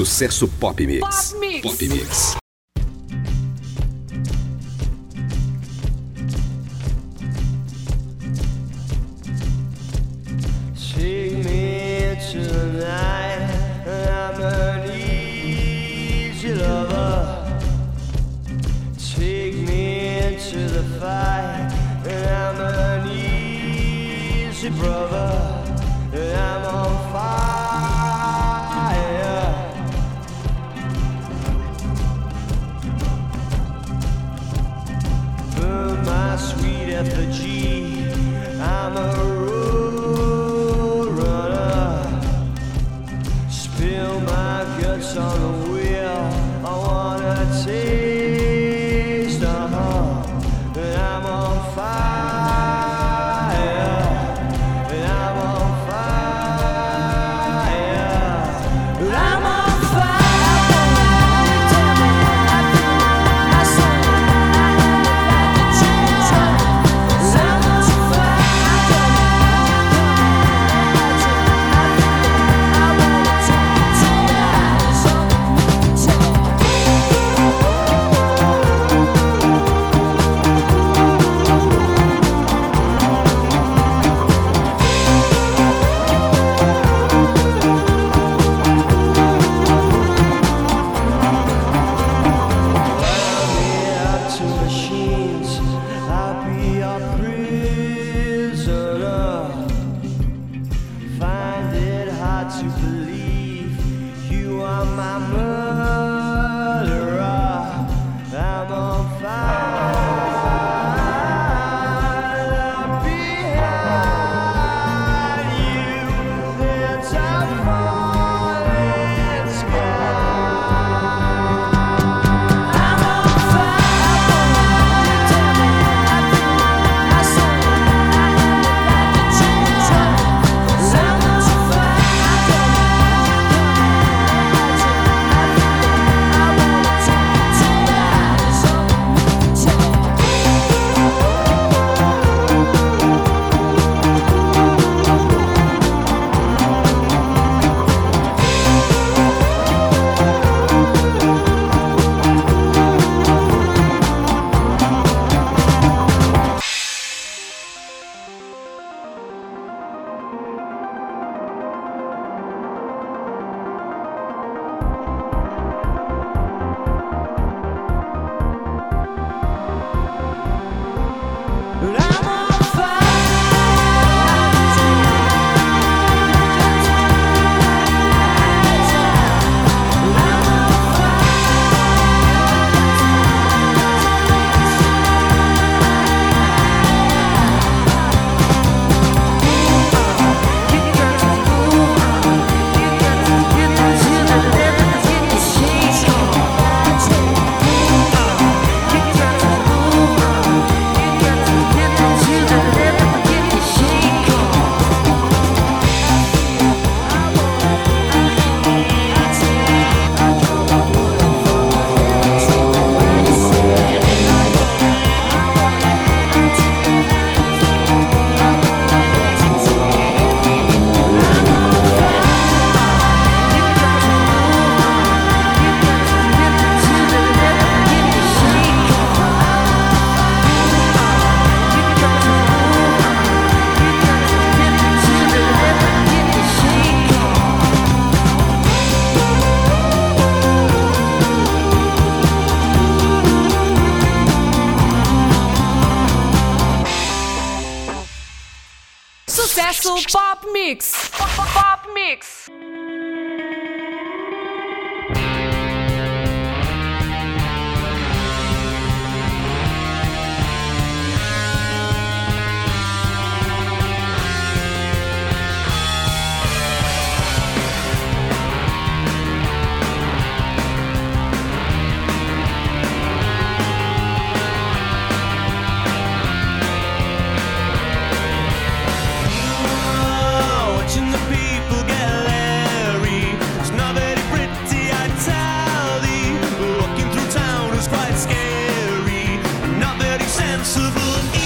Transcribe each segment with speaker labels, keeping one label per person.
Speaker 1: Sucesso Pop Mix.
Speaker 2: Pop Mix.
Speaker 1: Pop Mix.
Speaker 3: Brother. pray.
Speaker 2: Sucesso Pop Mix. Pop, pop, pop Mix.
Speaker 3: sensible.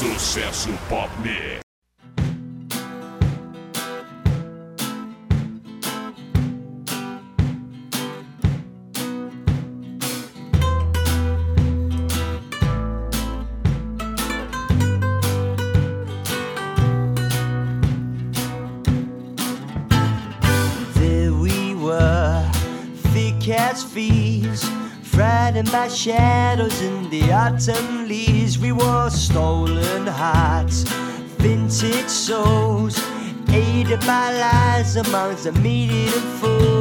Speaker 1: Sucesso Pop Mix.
Speaker 3: There we were, thick as thieves, frightened by shadows in the autumn leaves. We wore stolen hearts, vintage souls, aided by lies amongst the meeting fools.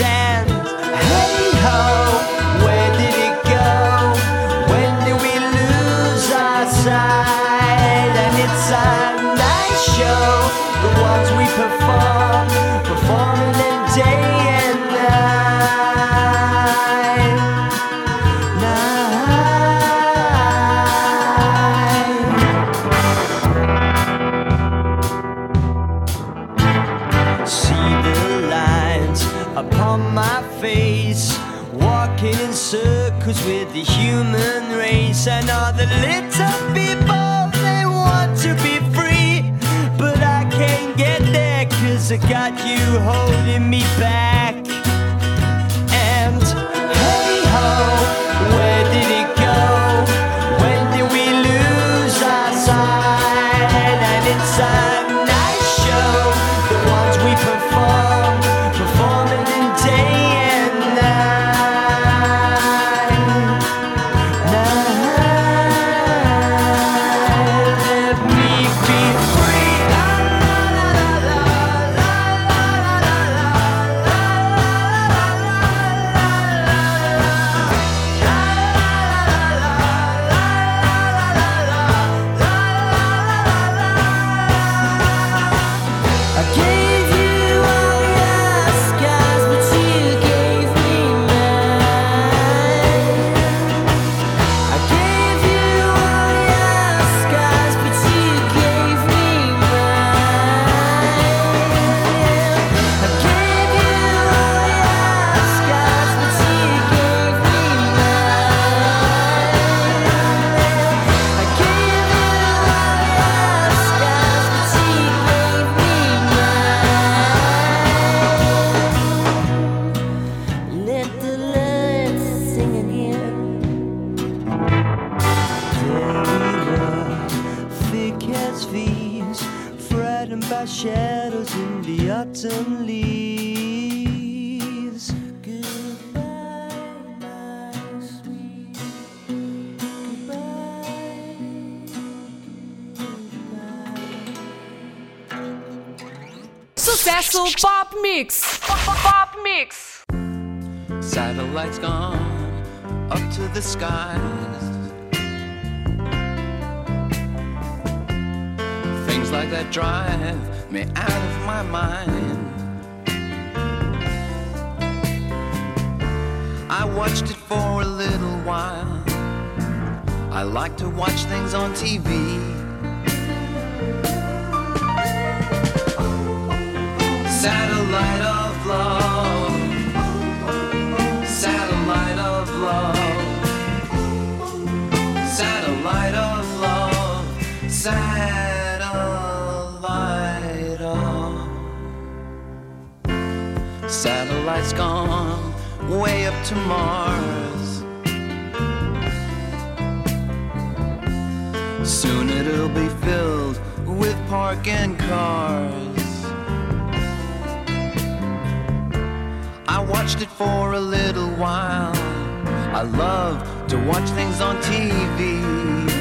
Speaker 3: And hey ho, where did it go? When did we lose our sight? And it's a nice show, the ones we perform, got you holding me back.
Speaker 4: Skies. Things like that drive me out of my mind. I watched it for a little while. I like to watch things on TV. Satellite Satellite's gone way up to Mars. Soon it'll be filled with parking cars. I watched it for a little while. I love to watch things on TV.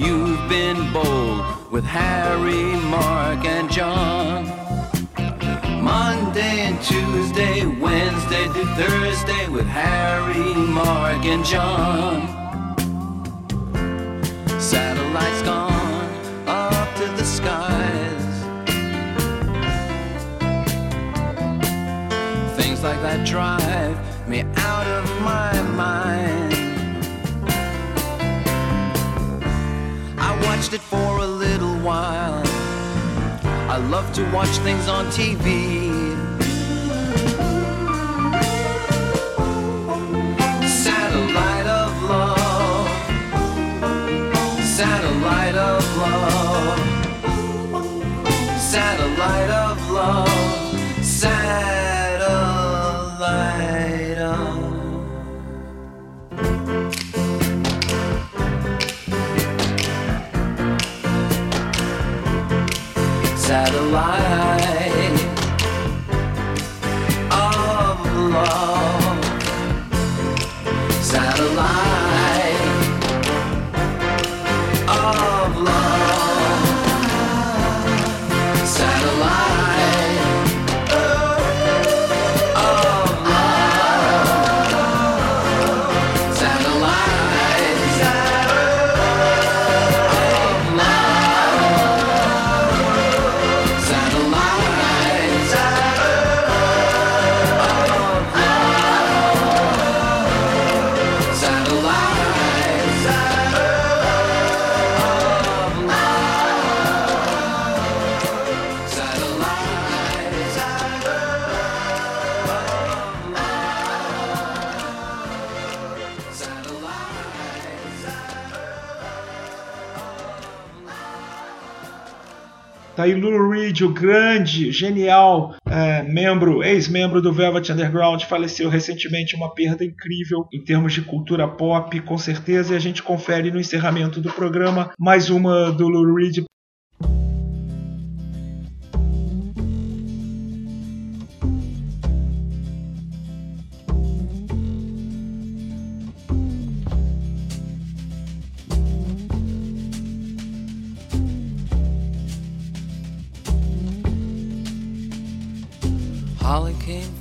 Speaker 4: You've been bold with Harry, Mark, and John. Monday and Tuesday, Wednesday to Thursday with Harry, Mark, and John. Satellites gone up to the skies. Things like that drive me out of my to watch things on TV. Satellite of love.
Speaker 5: Aí Lou Reed, o grande, genial é, membro, ex-membro do Velvet Underground, faleceu recentemente, uma perda incrível em termos de cultura pop, com certeza, e a gente confere no encerramento do programa mais uma do Lou Reed.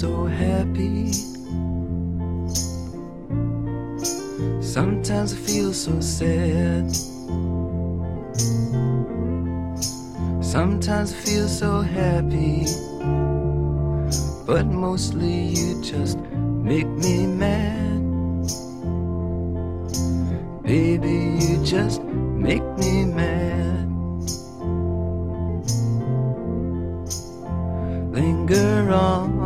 Speaker 4: so happy. Sometimes I feel so sad. Sometimes I feel so happy. But mostly you just make me mad. Baby, you just make me mad. Linger on.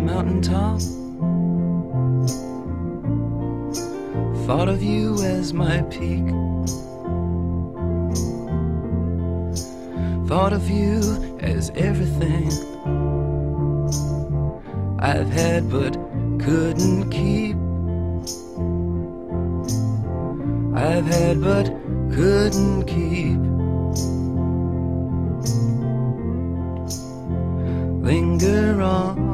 Speaker 4: Mountaintop. Thought of you as my peak. Thought of you as everything I've had but couldn't keep. I've had but couldn't keep. Linger on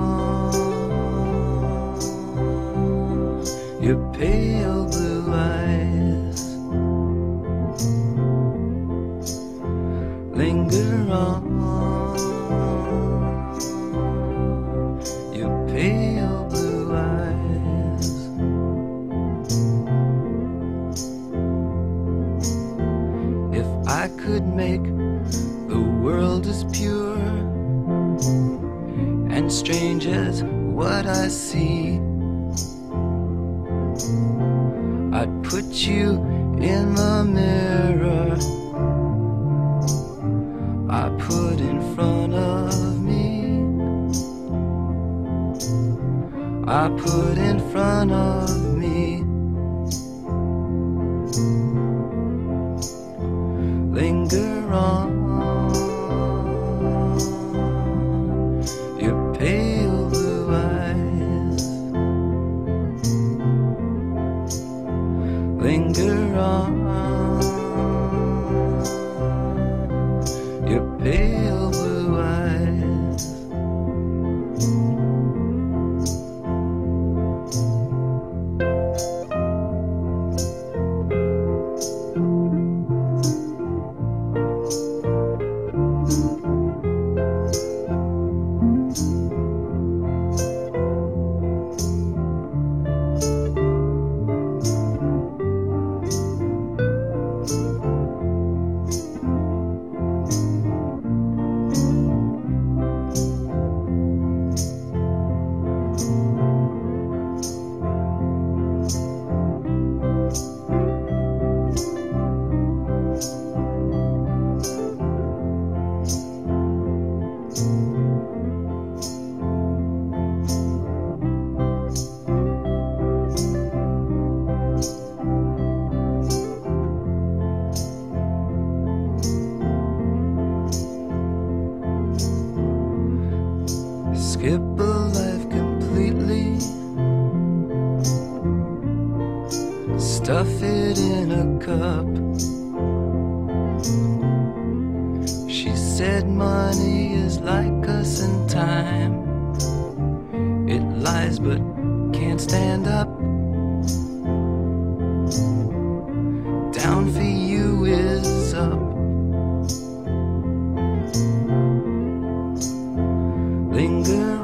Speaker 4: your pale blue eyes. Linger on your pale blue eyes. If I could make the world as pure and strange as what I see. I'd put you in the mirror I put in front of me. I put in front of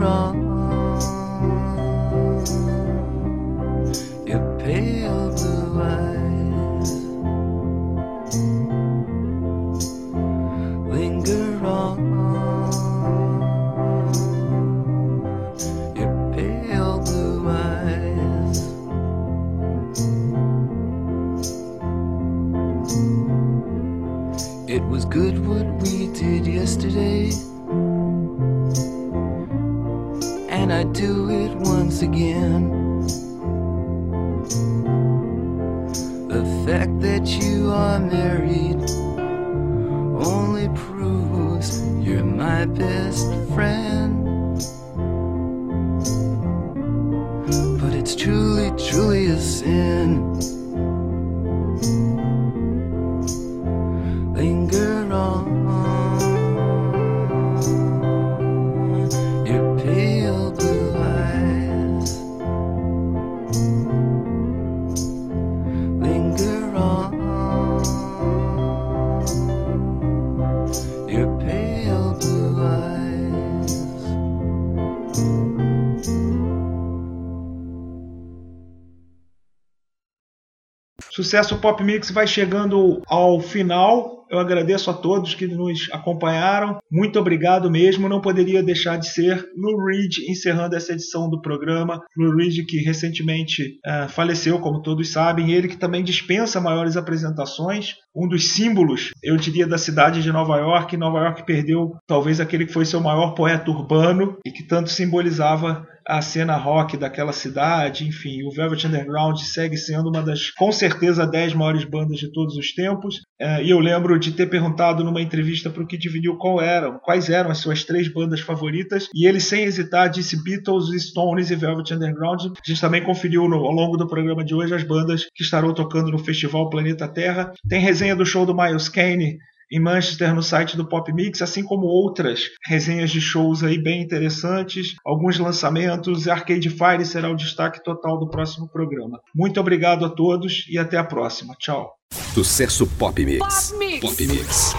Speaker 4: Linger truly, truly a sin.
Speaker 5: Sucesso Pop Mix vai chegando ao final. Eu agradeço a todos que nos acompanharam. Muito obrigado mesmo. Não poderia deixar de ser Lou Reed encerrando essa edição do programa. Lou Reed que recentemente eh, faleceu, como todos sabem. Ele que também dispensa maiores apresentações. Um dos símbolos, eu diria, da cidade de Nova York. Nova York perdeu talvez aquele que foi seu maior poeta urbano e que tanto simbolizava a cena rock daquela cidade, enfim, o Velvet Underground segue sendo uma das, com certeza, 10 maiores bandas de todos os tempos. É, e eu lembro de ter perguntado numa entrevista para o Kid Vinil qual eram, quais eram as suas três bandas favoritas, e ele, sem hesitar, disse Beatles, Stones e Velvet Underground. A gente também conferiu no, ao longo do programa de hoje as bandas que estarão tocando no Festival Planeta Terra. Tem resenha do show do Miles Kane em Manchester no site do Pop Mix, assim como outras resenhas de shows aí bem interessantes, alguns lançamentos. Arcade Fire será o destaque total do próximo programa. Muito obrigado a todos e até a próxima. Tchau.
Speaker 1: Sucesso Pop Mix.
Speaker 2: Pop Mix.
Speaker 1: Pop Mix.